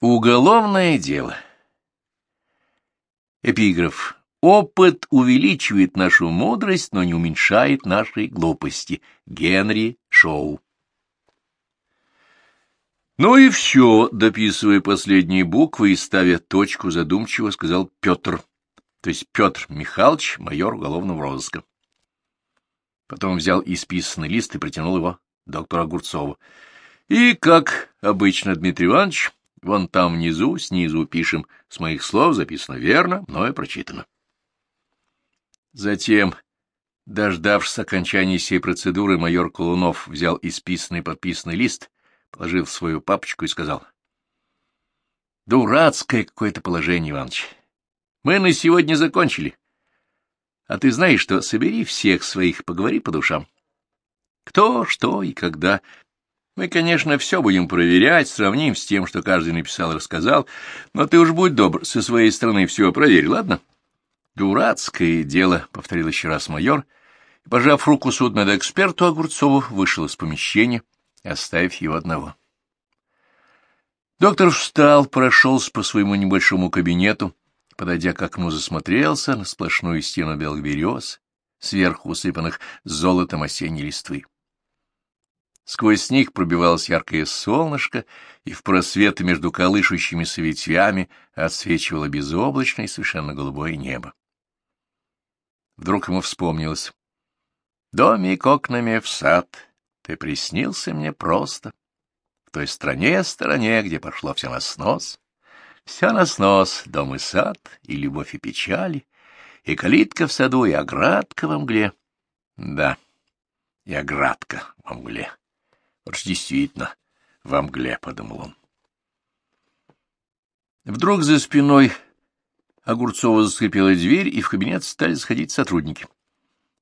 Уголовное дело. Эпиграф. Опыт увеличивает нашу мудрость, но не уменьшает нашей глупости. Генри Шоу. Ну и все, дописывая последние буквы и ставя точку задумчиво, сказал Петр, то есть Петр Михайлович, майор уголовного розыска. Потом взял исписанный лист и протянул его доктору Огурцову. И, как обычно, Дмитрий Иванович, Вон там внизу, снизу пишем, с моих слов записано верно, но и прочитано. Затем, дождавшись окончания сей процедуры, майор Колунов взял исписанный подписанный лист, положил в свою папочку и сказал. — Дурацкое какое-то положение, Иваныч. Мы на сегодня закончили. А ты знаешь, что собери всех своих, поговори по душам. Кто, что и когда мы, конечно, все будем проверять, сравним с тем, что каждый написал и рассказал, но ты уж будь добр, со своей стороны все проверь, ладно? Дурацкое дело, — повторил еще раз майор, и, пожав руку судмедэксперту Огурцову, вышел из помещения, оставив его одного. Доктор встал, прошелся по своему небольшому кабинету, подойдя к окну, засмотрелся на сплошную стену белых берез, сверху усыпанных золотом осенней листвы. Сквозь них пробивалось яркое солнышко, и в просветы между колышущимися ветвями отсвечивало безоблачное и совершенно голубое небо. Вдруг ему вспомнилось. «Домик окнами в сад, ты приснился мне просто. В той стране-стороне, где пошло все на снос, все на снос, дом и сад, и любовь и печали, и калитка в саду, и оградка во мгле. Да, и оградка во мгле. Вот ж действительно, во мгле, — подумал он. Вдруг за спиной Огурцова заскрипела дверь, и в кабинет стали сходить сотрудники.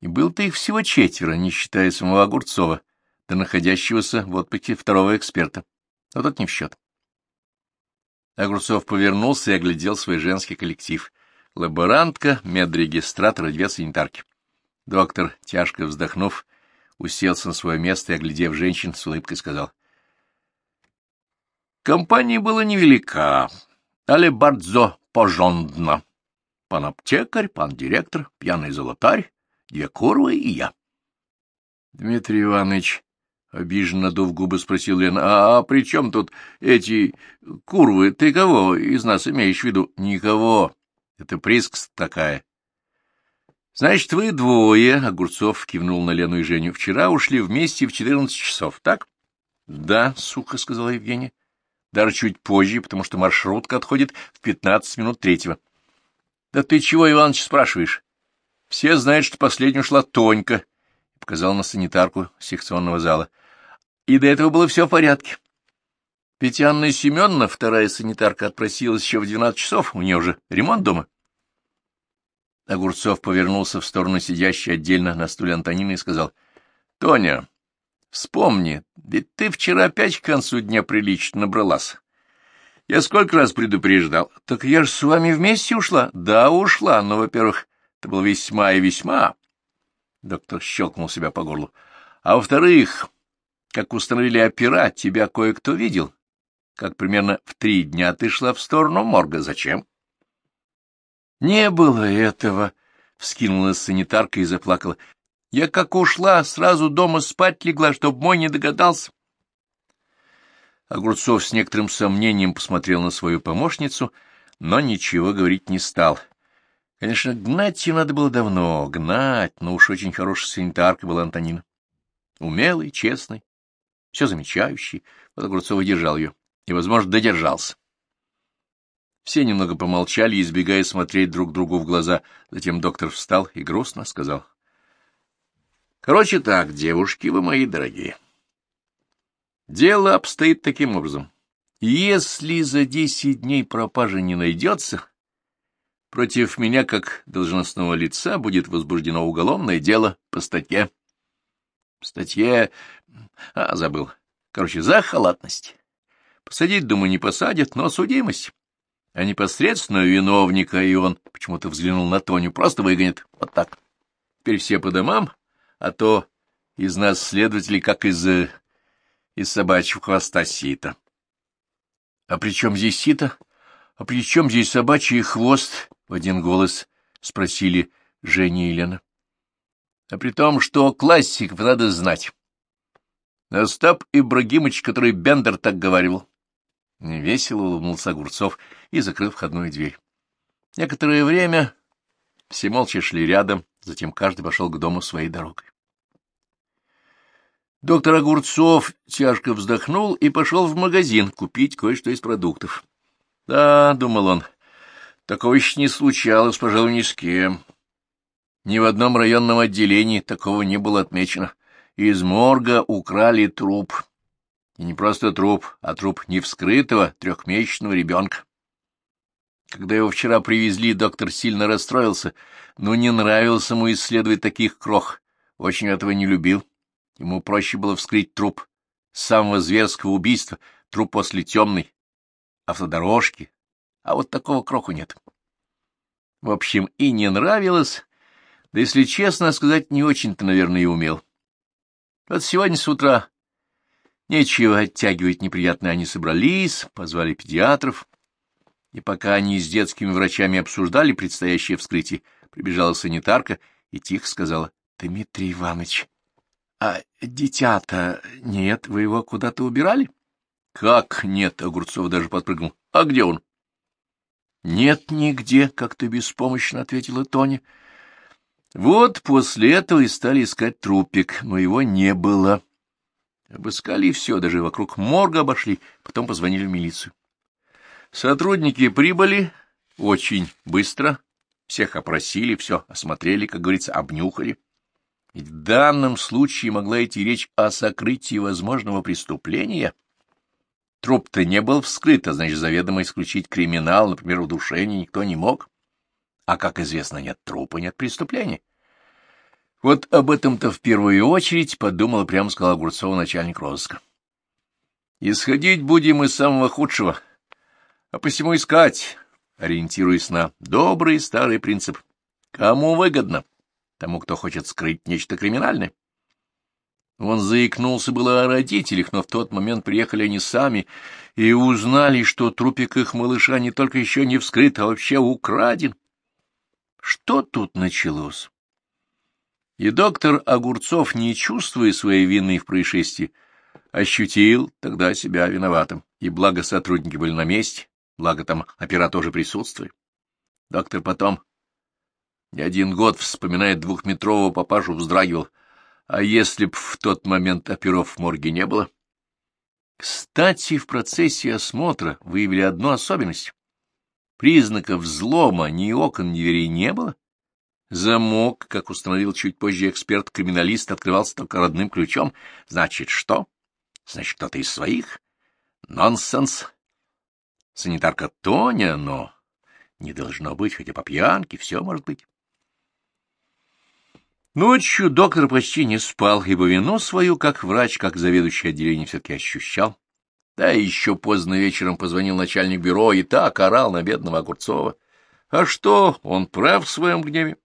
И был-то их всего четверо, не считая самого Огурцова, да находящегося в отпуске второго эксперта. Но тот не в счет. Огурцов повернулся и оглядел свой женский коллектив. Лаборантка, медрегистратор и две санитарки. Доктор, тяжко вздохнув, уселся на свое место и, оглядев женщин, с улыбкой сказал. Компания была невелика, але бардзо пожондна. Пан аптекарь, пан директор, пьяный золотарь, две курвы и я. Дмитрий Иванович, обиженно надув губы, спросил Лена, а, а при чем тут эти курвы? Ты кого из нас имеешь в виду? Никого. Это приск такая. Значит, вы двое, — Огурцов кивнул на Лену и Женю, — вчера ушли вместе в четырнадцать часов, так? — Да, — сухо сказала Евгения. — Даже чуть позже, потому что маршрутка отходит в пятнадцать минут третьего. — Да ты чего, Иваныч, спрашиваешь? Все знают, что последнюю шла Тонька, — показал на санитарку секционного зала. И до этого было все в порядке. Ведь Анна Семеновна, вторая санитарка, отпросилась еще в двенадцать часов, у нее уже ремонт дома. — Огурцов повернулся в сторону сидящей отдельно на стуле Антонины и сказал, — Тоня, вспомни, ведь ты вчера опять к концу дня прилично набралась. Я сколько раз предупреждал. Так я же с вами вместе ушла? Да, ушла, но, во-первых, это было весьма и весьма. Доктор щелкнул себя по горлу. А во-вторых, как установили опера, тебя кое-кто видел. Как примерно в три дня ты шла в сторону морга. Зачем? — Не было этого, — вскинулась санитарка и заплакала. — Я как ушла, сразу дома спать легла, чтоб мой не догадался. Огурцов с некоторым сомнением посмотрел на свою помощницу, но ничего говорить не стал. Конечно, гнать ее надо было давно, гнать, но уж очень хорошая санитарка была Антонина. Умелый, честный, все замечающий. Вот Огурцов держал ее, и, возможно, додержался. Все немного помолчали, избегая смотреть друг другу в глаза. Затем доктор встал и грустно сказал. — Короче так, девушки вы мои дорогие. Дело обстоит таким образом. Если за десять дней пропажи не найдется, против меня, как должностного лица, будет возбуждено уголовное дело по статье. Статье... А, забыл. Короче, за халатность. Посадить, думаю, не посадят, но судимость а непосредственно виновника, и он почему-то взглянул на Тоню, просто выгонит. Вот так. Теперь все по домам, а то из нас следователей, как из, из собачьего хвоста сита. — А при чем здесь сито? А при чем здесь собачий хвост? — в один голос спросили Женя и Лена. — А при том, что классиков надо знать. Остап Ибрагимыч, который Бендер так говорил. Весело улыбнулся Огурцов и закрыл входную дверь. Некоторое время все молча шли рядом, затем каждый пошел к дому своей дорогой. Доктор Огурцов тяжко вздохнул и пошел в магазин купить кое-что из продуктов. Да, — думал он, — такого еще не случалось, пожалуй, ни с кем. Ни в одном районном отделении такого не было отмечено. Из морга украли труп. И не просто труп, а труп невскрытого трехмесячного ребенка. Когда его вчера привезли, доктор сильно расстроился, но не нравился ему исследовать таких крох, очень этого не любил. Ему проще было вскрыть труп самого зверского убийства, труп после темной автодорожки, а вот такого кроху нет. В общем, и не нравилось, да, если честно сказать, не очень-то, наверное, и умел. Вот сегодня с утра нечего оттягивать неприятно, они собрались, позвали педиатров, и пока они с детскими врачами обсуждали предстоящее вскрытие, прибежала санитарка и тихо сказала, — Дмитрий Иванович, а дитя-то нет, вы его куда-то убирали? — Как нет? — Огурцов даже подпрыгнул. — А где он? — Нет нигде, — как-то беспомощно ответила Тоня. Вот после этого и стали искать трупик, но его не было. Обыскали все, даже вокруг морга обошли, потом позвонили в милицию. Сотрудники прибыли очень быстро, всех опросили, все осмотрели, как говорится, обнюхали. Ведь в данном случае могла идти речь о сокрытии возможного преступления. Труп-то не был вскрыт, а значит, заведомо исключить криминал, например, удушение, никто не мог. А, как известно, нет трупа, нет преступления. Вот об этом-то в первую очередь подумал прямо сказал Огурцова начальник розыска. Исходить будем из самого худшего, а посему искать, ориентируясь на добрый старый принцип. Кому выгодно? тому, кто хочет скрыть нечто криминальное. Он заикнулся было о родителях, но в тот момент приехали они сами и узнали, что трупик их малыша не только еще не вскрыт, а вообще украден. Что тут началось? И доктор Огурцов, не чувствуя своей вины в происшествии, ощутил тогда себя виноватым, и благо сотрудники были на месте, благо там опера тоже присутствовали. Доктор потом не один год, вспоминает двухметрового папашу, вздрагивал. А если б в тот момент оперов в морге не было? Кстати, в процессе осмотра выявили одну особенность. Признаков взлома ни окон, ни дверей не было. Замок, как установил чуть позже эксперт-криминалист, открывался только родным ключом. Значит, что? Значит, кто-то из своих? Нонсенс. Санитарка Тоня, но не должно быть, хотя по пьянке все может быть. Ночью доктор почти не спал, ибо вину свою, как врач, как заведующий отделением, все-таки ощущал. Да и еще поздно вечером позвонил начальник бюро и так орал на бедного Огурцова. А что, он прав в своем гневе.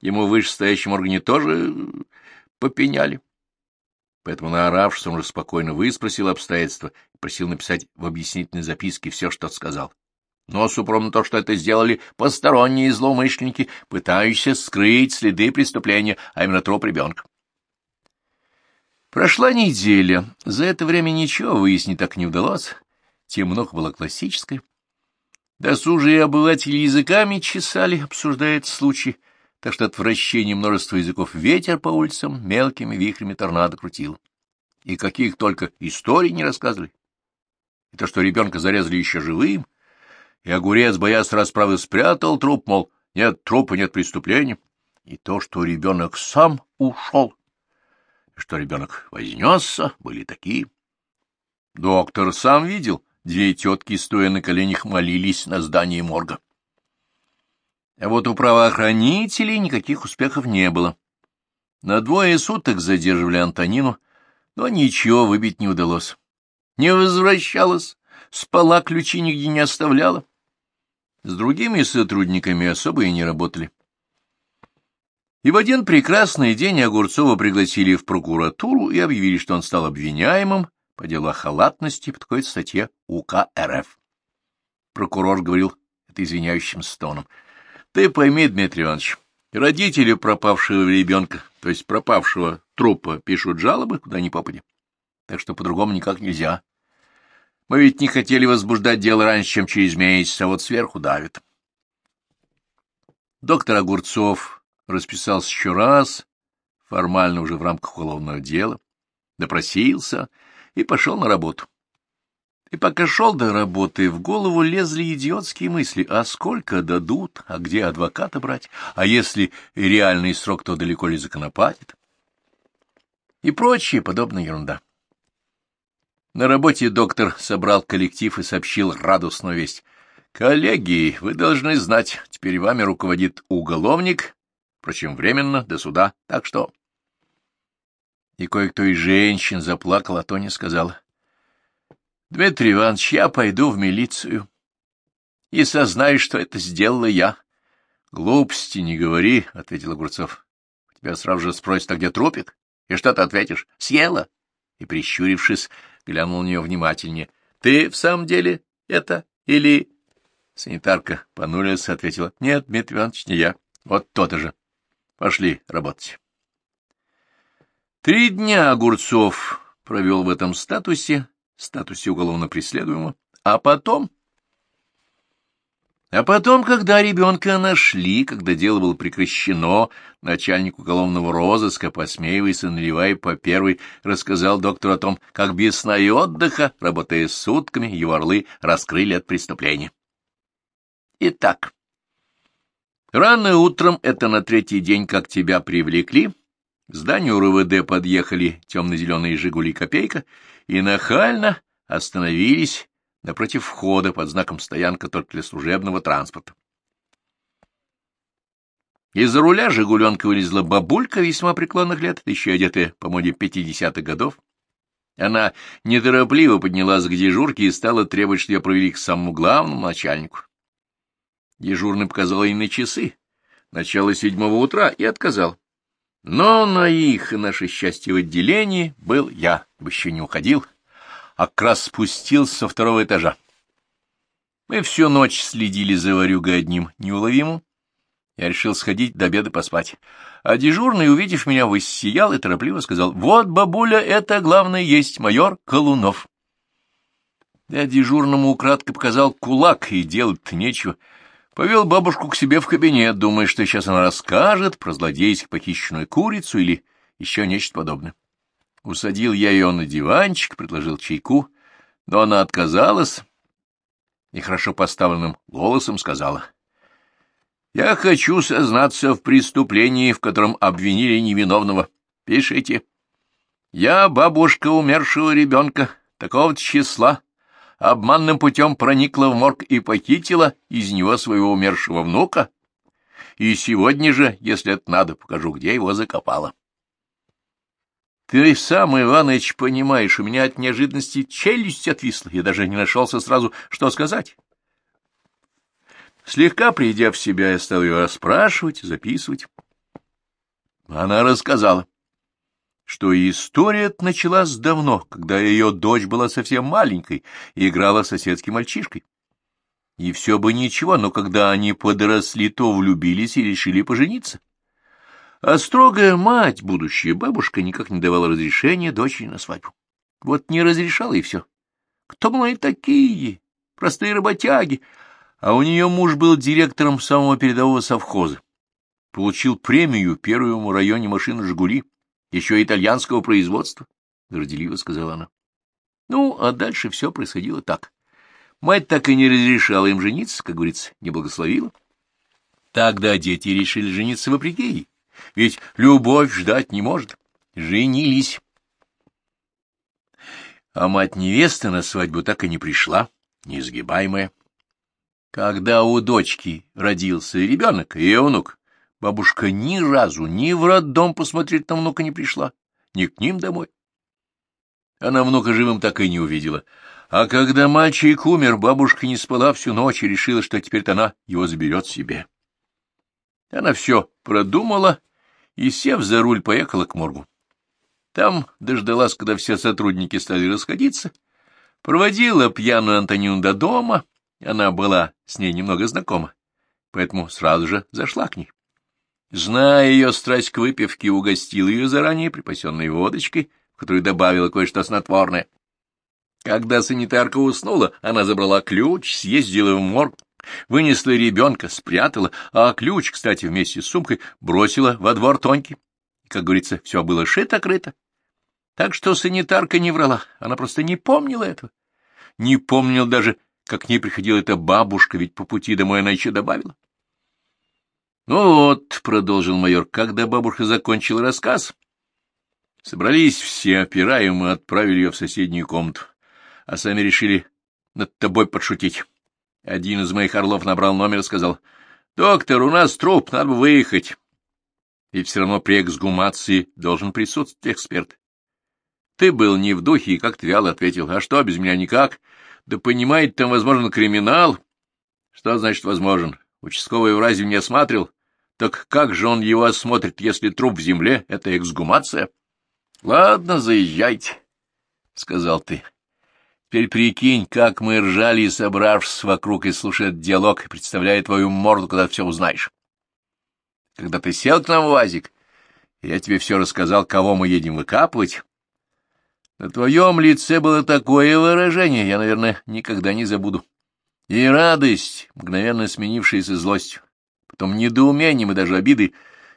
Ему в вышестоящем органе тоже попеняли. Поэтому, наоравшись, он уже спокойно выспросил обстоятельства и просил написать в объяснительной записке все, что сказал но упром на то, что это сделали посторонние злоумышленники, пытающиеся скрыть следы преступления, а именно труп ребенка. Прошла неделя. За это время ничего выяснить так не удалось. Темнох было классическое. Досужие обыватели языками чесали, обсуждая этот случай, так что от вращения множества языков ветер по улицам мелкими вихрями торнадо крутил. И каких только историй не рассказывали. И то, что ребенка зарезали еще живым — и огурец, боясь расправы, спрятал труп, мол, нет трупа, нет преступления, и то, что ребенок сам ушел, и что ребенок вознесся, были такие. Доктор сам видел, две тетки, стоя на коленях, молились на здании морга. А вот у правоохранителей никаких успехов не было. На двое суток задерживали Антонину, но ничего выбить не удалось. Не возвращалась, спала, ключи нигде не оставляла. С другими сотрудниками особо и не работали. И в один прекрасный день Огурцова пригласили в прокуратуру и объявили, что он стал обвиняемым по делу о халатности по такой статье УК РФ. Прокурор говорил это извиняющим стоном. — Ты пойми, Дмитрий Иванович, родители пропавшего ребенка, то есть пропавшего трупа, пишут жалобы, куда ни попади. Так что по-другому никак нельзя. Мы ведь не хотели возбуждать дело раньше, чем через месяц, а вот сверху давит. Доктор Огурцов расписался еще раз, формально уже в рамках уголовного дела, допросился и пошел на работу. И пока шел до работы, в голову лезли идиотские мысли, а сколько дадут, а где адвоката брать, а если реальный срок, то далеко ли законопатит, и прочая подобная ерунда. На работе доктор собрал коллектив и сообщил радостную весть. «Коллеги, вы должны знать, теперь вами руководит уголовник, впрочем, временно, до суда, так что...» И кое-кто из женщин заплакал, а то не сказал. Дмитрий Иванович, я пойду в милицию и сознаю, что это сделала я. — Глупости не говори, — ответил Огурцов. — Тебя сразу же спросят, а где трупик? И что ты ответишь? — Съела. И, прищурившись, глянул на нее внимательнее. — Ты в самом деле это или... Санитарка понурилась, ответила. — Нет, Дмитрий Иванович, не я. Вот то-то же. Пошли работать. Три дня Огурцов провел в этом статусе, статусе уголовно преследуемого, а потом... А потом, когда ребенка нашли, когда дело было прекращено, начальник уголовного розыска, посмеиваясь и наливая по первой, рассказал доктору о том, как без сна и отдыха, работая сутками, его орлы раскрыли от преступления. Итак, рано утром, это на третий день, как тебя привлекли, к зданию РУВД подъехали темно-зеленые «Жигули» «Копейка» и нахально остановились напротив входа под знаком «Стоянка только для служебного транспорта». Из-за руля «Жигуленка» вылезла бабулька весьма преклонных лет, еще одетая по моде пятидесятых годов. Она неторопливо поднялась к дежурке и стала требовать, что я провели к самому главному начальнику. Дежурный показал ей на часы, начало седьмого утра, и отказал. Но на их и наше счастье в отделении был я, еще не уходил, а как раз спустился со второго этажа. Мы всю ночь следили за ворюгой одним неуловимым. Я решил сходить до обеда поспать. А дежурный, увидев меня, воссиял и торопливо сказал, «Вот, бабуля, это, главное, есть майор Колунов». Я дежурному украдко показал кулак, и делать-то нечего. Повел бабушку к себе в кабинет, думая, что сейчас она расскажет про злодейски похищенную курицу или еще нечто подобное. Усадил я ее на диванчик, предложил чайку, но она отказалась и хорошо поставленным голосом сказала. «Я хочу сознаться в преступлении, в котором обвинили невиновного. Пишите. Я бабушка умершего ребенка, такого числа, обманным путем проникла в морг и похитила из него своего умершего внука, и сегодня же, если это надо, покажу, где его закопала. Ты сам, Иваныч, понимаешь, у меня от неожиданности челюсть отвисла, я даже не нашелся сразу, что сказать. Слегка придя в себя, я стал ее расспрашивать, записывать. Она рассказала, что история началась давно, когда ее дочь была совсем маленькой и играла соседским мальчишкой. И все бы ничего, но когда они подросли, то влюбились и решили пожениться. А строгая мать, будущая бабушка, никак не давала разрешения дочери на свадьбу. Вот не разрешала и все. Кто мы такие? Простые работяги. А у нее муж был директором самого передового совхоза. Получил премию первому районе машины «Жигули», еще итальянского производства, — горделиво сказала она. Ну, а дальше все происходило так. Мать так и не разрешала им жениться, как говорится, не благословила. Тогда дети решили жениться вопреки ей ведь любовь ждать не может. Женились. А мать невесты на свадьбу так и не пришла, неизгибаемая. Когда у дочки родился ребенок, ее внук, бабушка ни разу ни в роддом посмотреть на внука не пришла, ни к ним домой. Она внука живым так и не увидела. А когда мальчик умер, бабушка не спала всю ночь и решила, что теперь-то она его заберет себе. Она все продумала и, сев за руль, поехала к моргу. Там дождалась, когда все сотрудники стали расходиться, проводила пьяную Антонину до дома, Она была с ней немного знакома, поэтому сразу же зашла к ней. Зная ее страсть к выпивке, угостил ее заранее припасенной водочкой, в которую добавила кое-что снотворное. Когда санитарка уснула, она забрала ключ, съездила в морг, вынесла ребенка, спрятала, а ключ, кстати, вместе с сумкой бросила во двор Тоньки. Как говорится, все было шито-крыто. Так что санитарка не врала, она просто не помнила этого. Не помнил даже, как к ней приходила эта бабушка, ведь по пути домой она еще добавила. Ну вот, — продолжил майор, — когда бабушка закончила рассказ, собрались все опера, и мы отправили ее в соседнюю комнату, а сами решили над тобой подшутить. Один из моих орлов набрал номер и сказал, — Доктор, у нас труп, надо бы выехать. И все равно при эксгумации должен присутствовать эксперт. Ты был не в духе и как-то вяло ответил, — А что, без меня никак? Да понимаете, там возможен криминал. Что значит возможен? Участковый в разве не осматрил? Так как же он его осмотрит, если труп в земле — это эксгумация? — Ладно, заезжайте, — сказал ты. Теперь прикинь, как мы ржали, собравшись вокруг и слушая диалог, и представляя твою морду, когда все узнаешь. Когда ты сел к нам в УАЗик, я тебе все рассказал, кого мы едем выкапывать. На твоем лице было такое выражение, я, наверное, никогда не забуду. И радость, мгновенно сменившаяся злостью потом недоумением и даже обидой.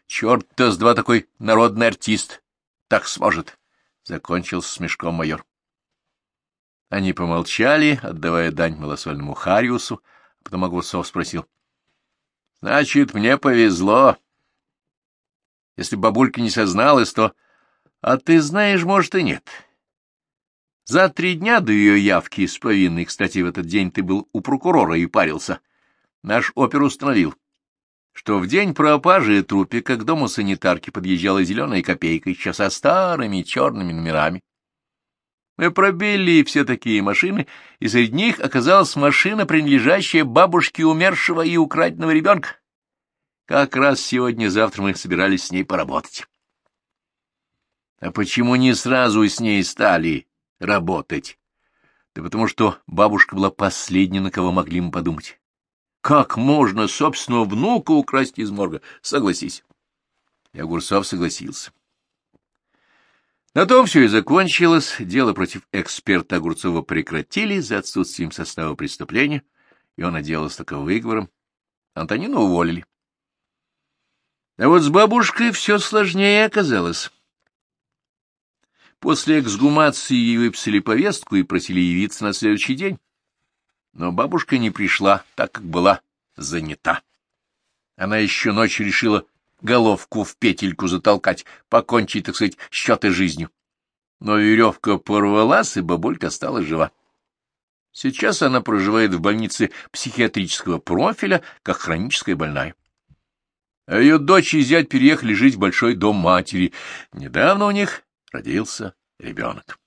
Черт-то с два такой народный артист так сможет, — закончил с мешком майор. Они помолчали, отдавая дань малосольному Хариусу, а потом Огурцов спросил. — Значит, мне повезло. Если бабулька не созналась, то... А ты знаешь, может, и нет. За три дня до ее явки с повинной, кстати, в этот день ты был у прокурора и парился, наш опер установил, что в день пропажи трупика к дому санитарки подъезжала зеленая копейка, еще со старыми черными номерами. Мы пробили все такие машины, и среди них оказалась машина, принадлежащая бабушке умершего и украденного ребенка. Как раз сегодня-завтра мы собирались с ней поработать. А почему не сразу с ней стали работать? Да потому что бабушка была последней, на кого могли мы подумать. Как можно собственного внука украсть из морга? Согласись. И Огурцов согласился. На том все и закончилось. Дело против эксперта Огурцова прекратили за отсутствием состава преступления, и он отделался только выговором. Антонину уволили. А вот с бабушкой все сложнее оказалось. После эксгумации ей выписали повестку и просили явиться на следующий день но бабушка не пришла, так как была занята. Она еще ночью решила головку в петельку затолкать, покончить, так сказать, счеты жизнью. Но веревка порвалась, и бабулька стала жива. Сейчас она проживает в больнице психиатрического профиля, как хроническая больная. А ее дочь и зять переехали жить в большой дом матери. Недавно у них родился ребенок.